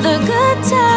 the good times.